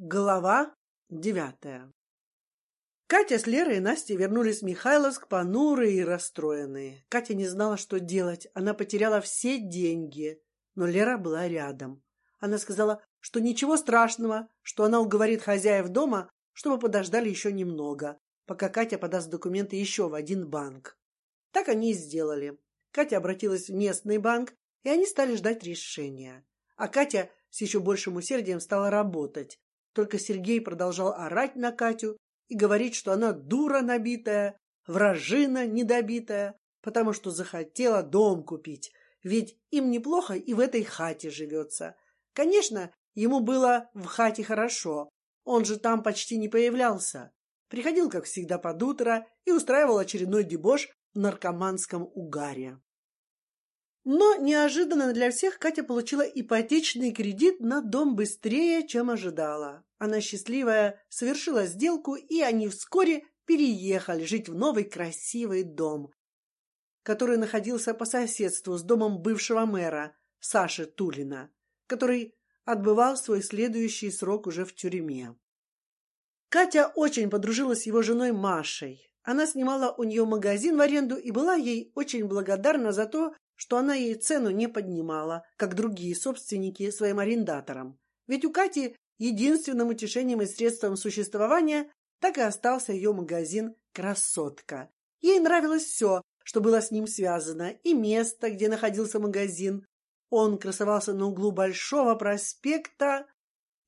Глава девятая. Катя с Лерой и Настей вернулись в Михайловск понурые и расстроенные. Катя не знала, что делать. Она потеряла все деньги, но Лера была рядом. Она сказала, что ничего страшного, что она уговорит хозяев дома, чтобы подождали еще немного, пока Катя подаст документы еще в один банк. Так они и сделали. Катя обратилась в местный банк, и они стали ждать решения. А Катя с еще большим усердием стала работать. Только Сергей продолжал орать на Катю и говорить, что она дура набитая, вражина недобитая, потому что захотела дом купить. Ведь им неплохо и в этой хате живется. Конечно, ему было в хате хорошо. Он же там почти не появлялся. Приходил, как всегда, под утро и устраивал очередной дебош в наркоманском угаре. Но неожиданно для всех Катя получила ипотечный кредит на дом быстрее, чем ожидала. Она счастливая совершила сделку, и они вскоре переехали жить в новый красивый дом, который находился по соседству с домом бывшего мэра Саши Тулина, который отбывал свой следующий срок уже в тюрьме. Катя очень подружилась с его женой Машей. Она снимала у нее магазин в аренду и была ей очень благодарна за то, что она ей цену не поднимала, как другие собственники своим арендаторам. Ведь у Кати единственным утешением и средством существования так и остался ее магазин «Красотка». Ей нравилось все, что было с ним связано, и место, где находился магазин. Он красовался на углу большого проспекта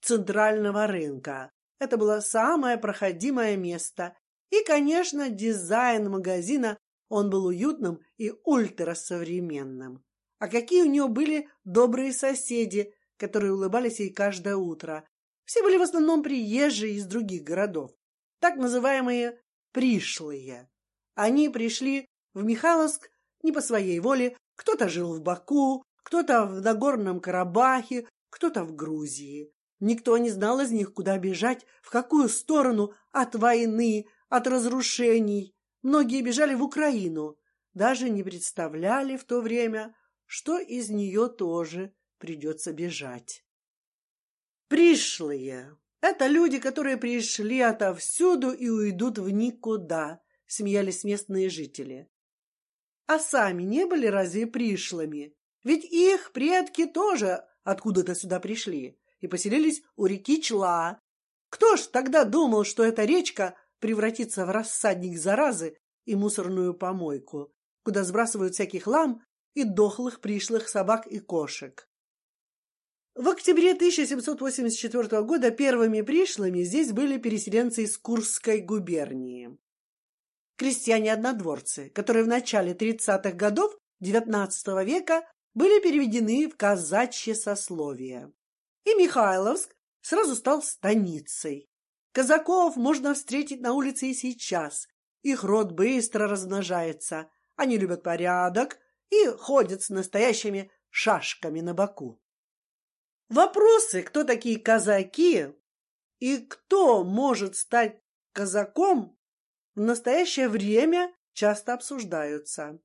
Центрального рынка. Это было самое проходимое место, и, конечно, дизайн магазина он был уютным и ультрасовременным. А какие у нее были добрые соседи, которые улыбались ей каждое утро. Все были в основном приезжие из других городов, так называемые пришлые. Они пришли в Михайловск не по своей воле. Кто-то жил в Баку, кто-то в Нагорном Карабахе, кто-то в Грузии. Никто не знал из них, куда бежать, в какую сторону от войны, от разрушений. Многие бежали в Украину, даже не представляли в то время, что из нее тоже придется бежать. Пришлые — это люди, которые пришли отовсюду и уйдут в никуда, смеялись местные жители. А сами не были разве пришлыми? Ведь их предки тоже откуда-то сюда пришли и поселились у реки Чла. Кто ж тогда думал, что эта речка превратиться в рассадник заразы и мусорную помойку, куда сбрасывают всяких лам и дохлых пришлых собак и кошек. В октябре 1784 года первыми пришлыми здесь были переселенцы из Курской губернии. Крестьяне-однодворцы, которые в начале 30-х годов XIX века были переведены в казачье сословие. И Михайловск сразу стал станицей. Казаков можно встретить на улице и сейчас. Их род быстро размножается. Они любят порядок и ходят с настоящими шашками на боку. Вопросы, кто такие казаки и кто может стать казаком, в настоящее время часто обсуждаются.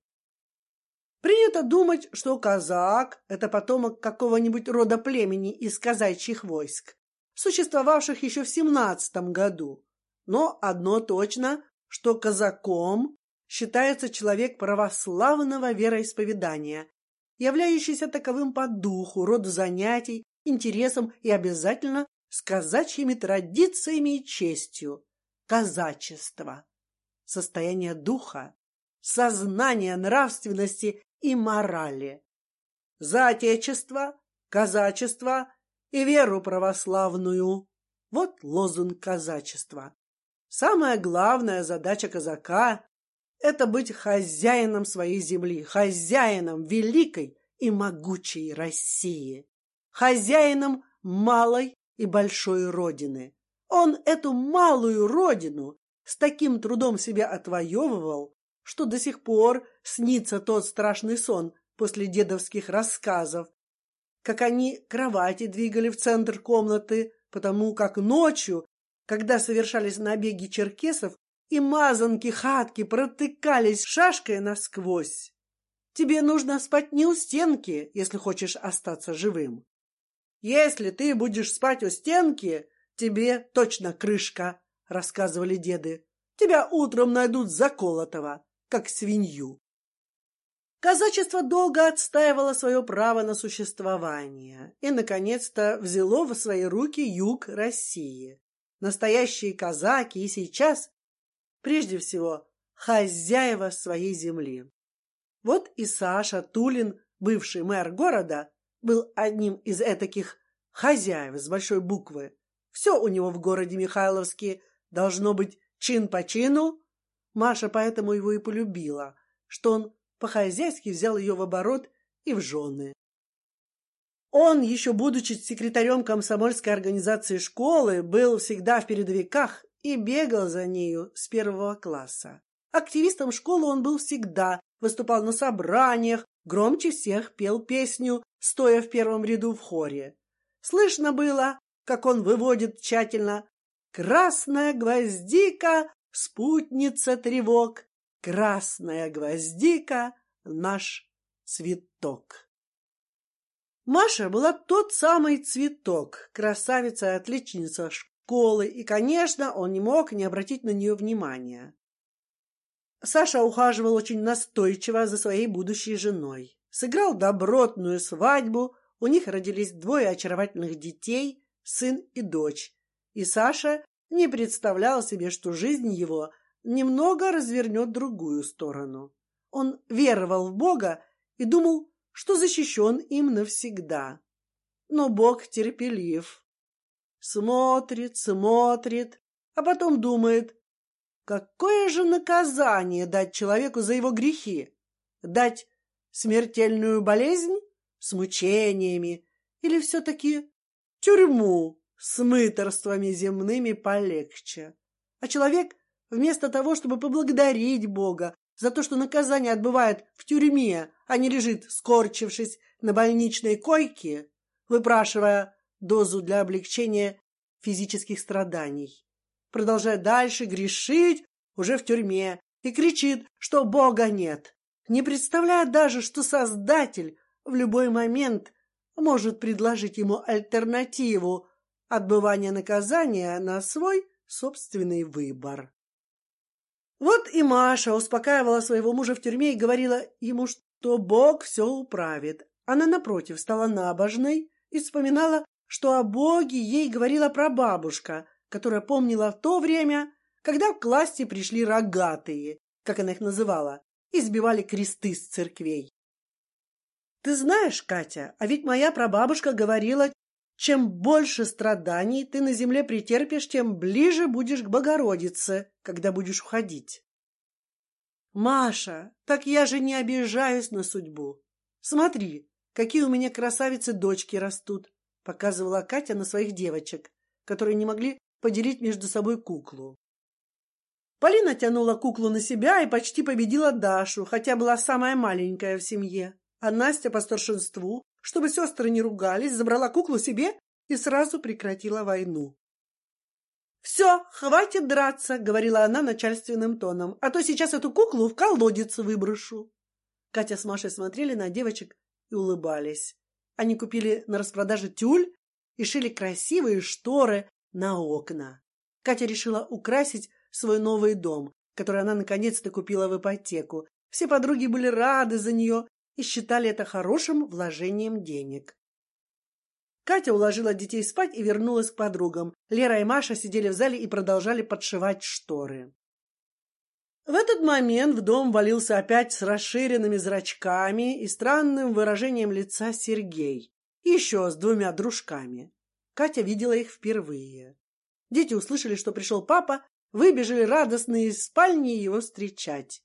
Принято думать, что казак – это потомок какого-нибудь рода племени из казачьих войск существовавших еще в семнадцатом году. Но одно точно, что казаком считается человек православного вероисповедания, являющийся таковым по духу, роду занятий, интересам и обязательно с казачьими традициями и честью. Казачество. Состояние духа, сознание нравственности и морали. За отечество, казачество и веру православную. Вот лозунг казачества. Самая главная задача казака – это быть хозяином своей земли, хозяином великой и могучей России, хозяином малой и большой родины. Он эту малую родину с таким трудом себя отвоевывал, что до сих пор снится тот страшный сон после дедовских рассказов как они кровати двигали в центр комнаты, потому как ночью, когда совершались набеги черкесов, и мазанки хатки протыкались шашкой насквозь. Тебе нужно спать не у стенки, если хочешь остаться живым. Если ты будешь спать у стенки, Тебе точно крышка, рассказывали деды. Тебя утром найдут заколотого, как свинью. Казачество долго отстаивало свое право на существование и, наконец-то, взяло в свои руки юг России. Настоящие казаки и сейчас, прежде всего, хозяева своей земли. Вот и Саша Тулин, бывший мэр города, был одним из этих хозяев с большой буквы. Все у него в городе Михайловске должно быть чин по чину. Маша поэтому его и полюбила, что он по-хозяйски взял ее в оборот и в жены. Он, еще будучи секретарем комсомольской организации школы, был всегда в передовиках и бегал за нею с первого класса. Активистом школы он был всегда, выступал на собраниях, громче всех пел песню, стоя в первом ряду в хоре. Слышно было, как он выводит тщательно «Красная гвоздика, спутница тревог, красная гвоздика, наш цветок». Маша была тот самый цветок, красавица-отличница школы, и, конечно, он не мог не обратить на нее внимания. Саша ухаживал очень настойчиво за своей будущей женой, сыграл добротную свадьбу, у них родились двое очаровательных детей, сын и дочь, и Саша не представлял себе, что жизнь его немного развернет другую сторону. Он веровал в Бога и думал, что защищен им навсегда. Но Бог терпелив, смотрит, смотрит, а потом думает, Какое же наказание дать человеку за его грехи? Дать смертельную болезнь с мучениями или все-таки тюрьму с мыторствами земными полегче? А человек вместо того, чтобы поблагодарить Бога за то, что наказание отбывает в тюрьме, а не лежит, скорчившись на больничной койке, выпрашивая дозу для облегчения физических страданий, продолжает дальше грешить уже в тюрьме и кричит, что Бога нет, не представляя даже, что Создатель в любой момент может предложить ему альтернативу отбывания наказания на свой собственный выбор. Вот и Маша успокаивала своего мужа в тюрьме и говорила ему, что Бог все управит. Она напротив стала набожной и вспоминала, что о Боге ей говорила прабабушка, которая помнила то время, когда к власти пришли рогатые, как она их называла, и сбивали кресты с церквей. Ты знаешь, Катя, а ведь моя прабабушка говорила, чем больше страданий ты на земле претерпишь, тем ближе будешь к Богородице, когда будешь уходить. Маша, так я же не обижаюсь на судьбу. Смотри, какие у меня красавицы дочки растут, показывала Катя на своих девочек, которые не могли поделить между собой куклу. Полина тянула куклу на себя и почти победила Дашу, хотя была самая маленькая в семье. А Настя по старшинству, чтобы сестры не ругались, забрала куклу себе и сразу прекратила войну. Все, хватит драться, говорила она начальственным тоном, а то сейчас эту куклу в колодец выброшу. Катя с Машей смотрели на девочек и улыбались. Они купили на распродаже тюль и шили красивые шторы на окна. Катя решила украсить свой новый дом, который она наконец-то купила в ипотеку. Все подруги были рады за нее и считали это хорошим вложением денег. Катя уложила детей спать и вернулась к подругам. Лера и Маша сидели в зале и продолжали подшивать шторы. В этот момент в дом валился опять с расширенными зрачками и странным выражением лица Сергей, еще с двумя дружками. Катя видела их впервые. Дети услышали, что пришел папа, выбежали радостные из спальни его встречать.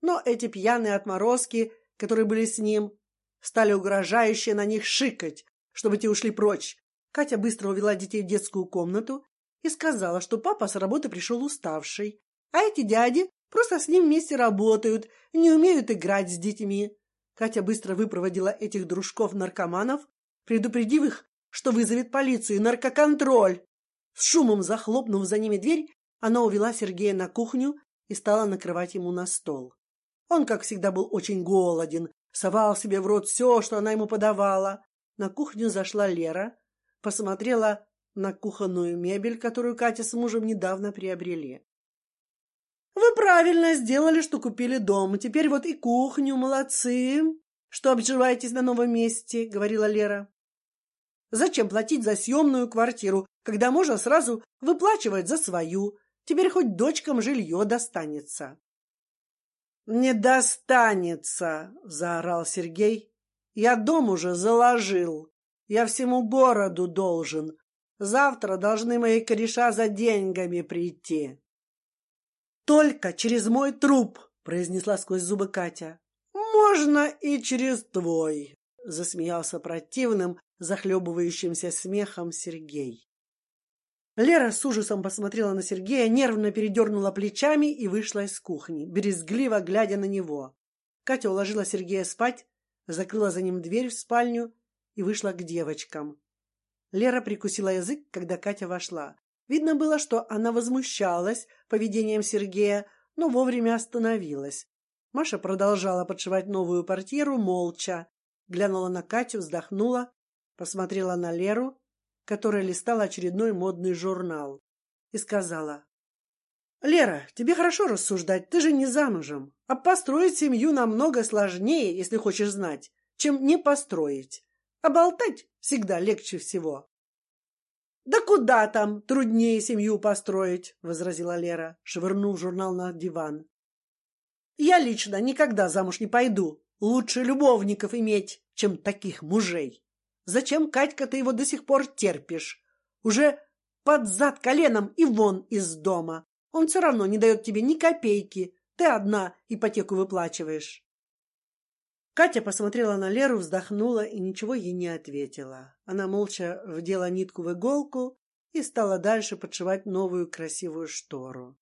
Но эти пьяные отморозки, которые были с ним, стали угрожающе на них шикать, чтобы те ушли прочь. Катя быстро увела детей в детскую комнату и сказала, что папа с работы пришел уставший, а эти дяди просто с ним вместе работают, не умеют играть с детьми. Катя быстро выпроводила этих дружков наркоманов, предупредив их, что вызовет полицию и наркоконтроль. С шумом захлопнув за ними дверь, она увела Сергея на кухню и стала накрывать ему на стол. Он, как всегда, был очень голоден, совал себе в рот все, что она ему подавала. На кухню зашла Лера, посмотрела на кухонную мебель, которую Катя с мужем недавно приобрели. Вы правильно сделали, что купили дом. Теперь вот и кухню, молодцы, что обживаетесь на новом месте, говорила Лера. Зачем платить за съемную квартиру, когда можно сразу выплачивать за свою? Теперь хоть дочкам жилье достанется. Не достанется, заорал Сергей. Я дом уже заложил. Я всему городу должен. Завтра должны мои кореша за деньгами прийти. Только через мой труп, произнесла сквозь зубы Катя. Можно и через твой, засмеялся противным, захлебывающимся смехом Сергей. Лера с ужасом посмотрела на Сергея, нервно передернула плечами и вышла из кухни, брезгливо глядя на него. Катя уложила Сергея спать, закрыла за ним дверь в спальню и вышла к девочкам. Лера прикусила язык, когда Катя вошла. Видно было, что она возмущалась поведением Сергея, но вовремя остановилась. Маша продолжала подшивать новую портьеру молча, глянула на Катю, вздохнула, посмотрела на Леру, которая листала очередной модный журнал, и сказала: "Лера, тебе хорошо рассуждать, ты же не замужем, а построить семью намного сложнее, если хочешь знать, чем не построить. А болтать всегда легче всего. Да куда там труднее семью построить, возразила Лера, швырнув журнал на диван. Я лично никогда замуж не пойду. Лучше любовников иметь, чем таких мужей. Зачем, Катька, ты его до сих пор терпишь? Уже под зад коленом и вон из дома. Он все равно не дает тебе ни копейки. Ты одна ипотеку выплачиваешь. Катя посмотрела на Леру, вздохнула и ничего ей не ответила. Она молча вдела нитку в иголку и стала дальше подшивать новую красивую штору.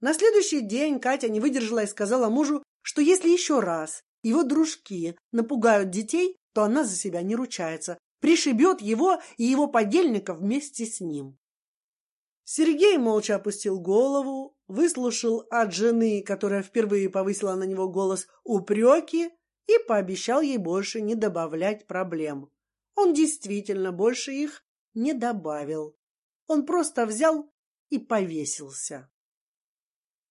На следующий день Катя не выдержала и сказала мужу, что если еще раз его дружки напугают детей, то она за себя не ручается, пришибет его и его подельников вместе с ним. Сергей молча опустил голову, выслушал от жены, которая впервые повысила на него голос, упреки и пообещал ей больше не добавлять проблем. Он действительно больше их не добавил. Он просто взял и повесился.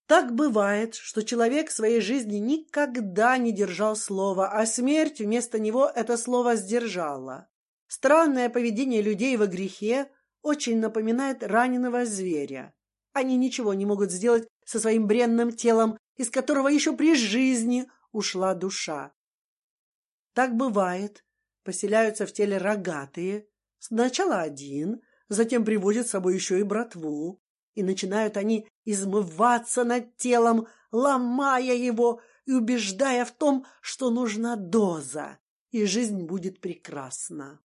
Так бывает, что человек в своей жизни никогда не держал слова, а смерть вместо него это слово сдержала. Странное поведение людей во грехе очень напоминает раненого зверя. Они ничего не могут сделать со своим бренным телом, из которого еще при жизни ушла душа. Так бывает. Поселяются в теле рогатые. Сначала один, затем приводят с собой еще и братву, и начинают они измываться над телом, ломая его и убеждая в том, что нужна доза, и жизнь будет прекрасна.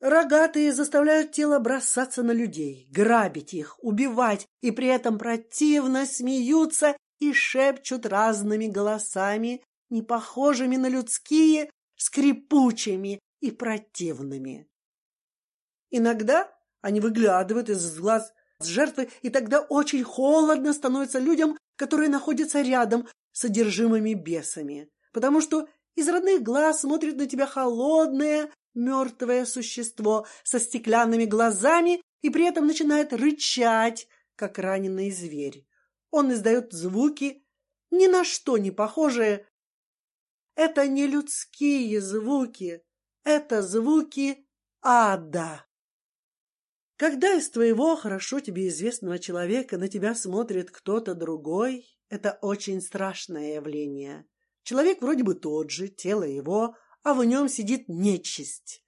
Рогатые заставляют тело бросаться на людей, грабить их, убивать, и при этом противно смеются и шепчут разными голосами не похожими на людские, скрипучими и противными. Иногда они выглядывают из глаз жертвы, и тогда очень холодно становится людям, которые находятся рядом с содержимыми бесами, потому что из родных глаз смотрит на тебя холодное, мертвое существо со стеклянными глазами и при этом начинает рычать, как раненый зверь. Он издает звуки, ни на что не похожие это не людские звуки, это звуки ада. Когда из твоего хорошо тебе известного человека на тебя смотрит кто-то другой, это очень страшное явление. Человек вроде бы тот же, тело его, а в нем сидит нечисть.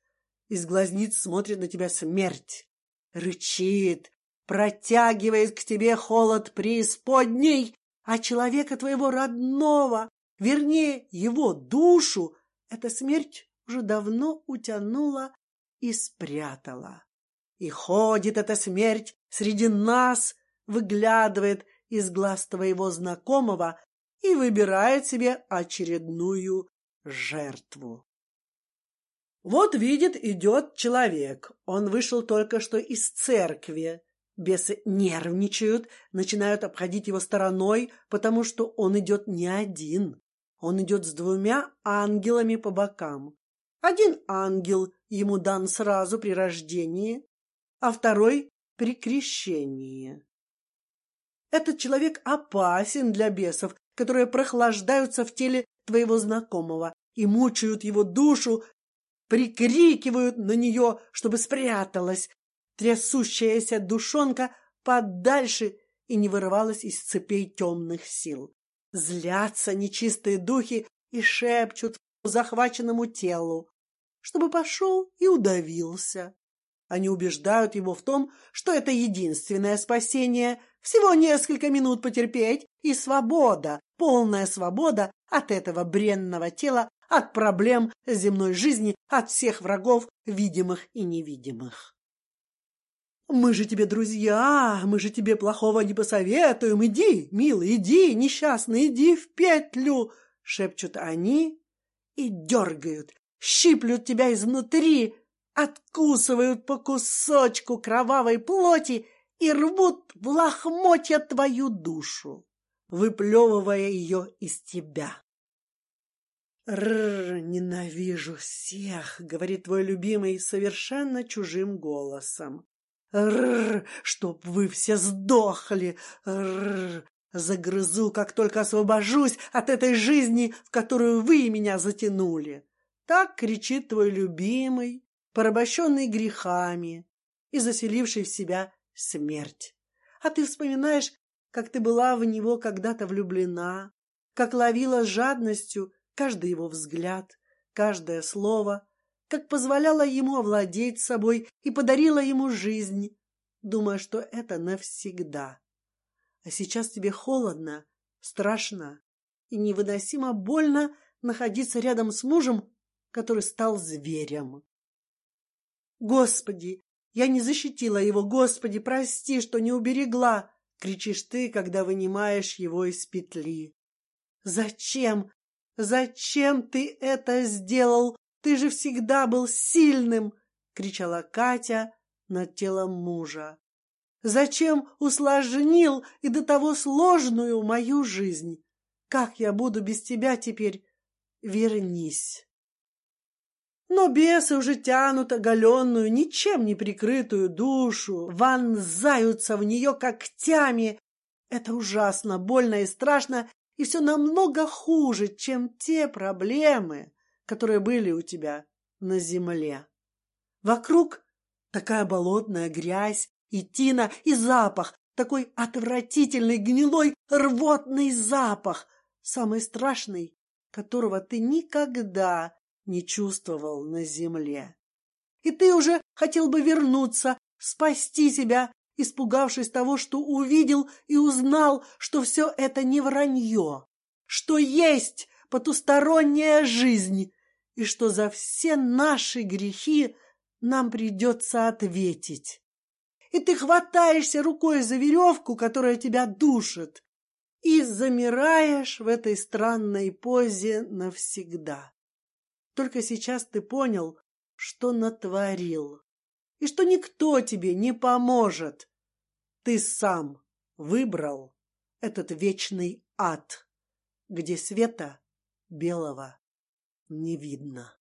Из глазниц смотрит на тебя смерть, рычит, протягивает к тебе холод преисподней, а человека твоего родного, вернее, его душу, эта смерть уже давно утянула и спрятала. И ходит эта смерть среди нас, выглядывает из глаз твоего знакомого и выбирает себе очередную жертву. Вот видит, идет человек. Он вышел только что из церкви. Бесы нервничают, начинают обходить его стороной, потому что он идет не один. Он идет с двумя ангелами по бокам. Один ангел ему дан сразу при рождении, а второй при крещении. Этот человек опасен для бесов, которые прохлаждаются в теле твоего знакомого и мучают его душу, прикрикивают на нее, чтобы спряталась трясущаяся душонка подальше и не вырывалась из цепей темных сил. Злятся нечистые духи и шепчут захваченному телу, чтобы пошел и удавился. Они убеждают его в том, что это единственное спасение, всего несколько минут потерпеть и свобода, полная свобода от этого бренного тела, от проблем земной жизни, от всех врагов, видимых и невидимых. Мы же тебе друзья, мы же тебе плохого не посоветуем. Иди, милый, иди, несчастный, иди в петлю, шепчут они и дергают, щиплют тебя изнутри, откусывают по кусочку кровавой плоти и рвут в лохмотья твою душу, выплевывая ее из тебя. Рр, ненавижу всех, говорит твой любимый совершенно чужим голосом. Рр, чтоб вы все сдохли. Рр, загрызу, как только освобожусь от этой жизни, в которую вы меня затянули. Так кричит твой любимый, порабощенный грехами и заселивший в себя смерть. А ты вспоминаешь, как ты была в него когда-то влюблена, как ловила жадностью каждый его взгляд, каждое слово, как позволяла ему овладеть собой и подарила ему жизнь, думая, что это навсегда. А сейчас тебе холодно, страшно и невыносимо больно находиться рядом с мужем, который стал зверем. Господи, я не защитила его, Господи, прости, что не уберегла, кричишь ты, когда вынимаешь его из петли. Зачем? Зачем ты это сделал? Ты же всегда был сильным, кричала Катя над телом мужа. Зачем усложнил и до того сложную мою жизнь? Как я буду без тебя теперь? Вернись. Но бесы уже тянут оголенную, ничем не прикрытую душу, вонзаются в нее когтями. Это ужасно, больно и страшно, и все намного хуже, чем те проблемы, которые были у тебя на земле. Вокруг такая болотная грязь и тина, и запах, такой отвратительный, гнилой, рвотный запах, самый страшный, которого ты никогда не чувствовал на земле. И ты уже хотел бы вернуться, спасти себя, испугавшись того, что увидел и узнал, что все это не вранье, что есть потусторонняя жизнь и что за все наши грехи нам придется ответить. И ты хватаешься рукой за веревку, которая тебя душит, и замираешь в этой странной позе навсегда. Только сейчас ты понял, что натворил, и что никто тебе не поможет. Ты сам выбрал этот вечный ад, где света белого не видно.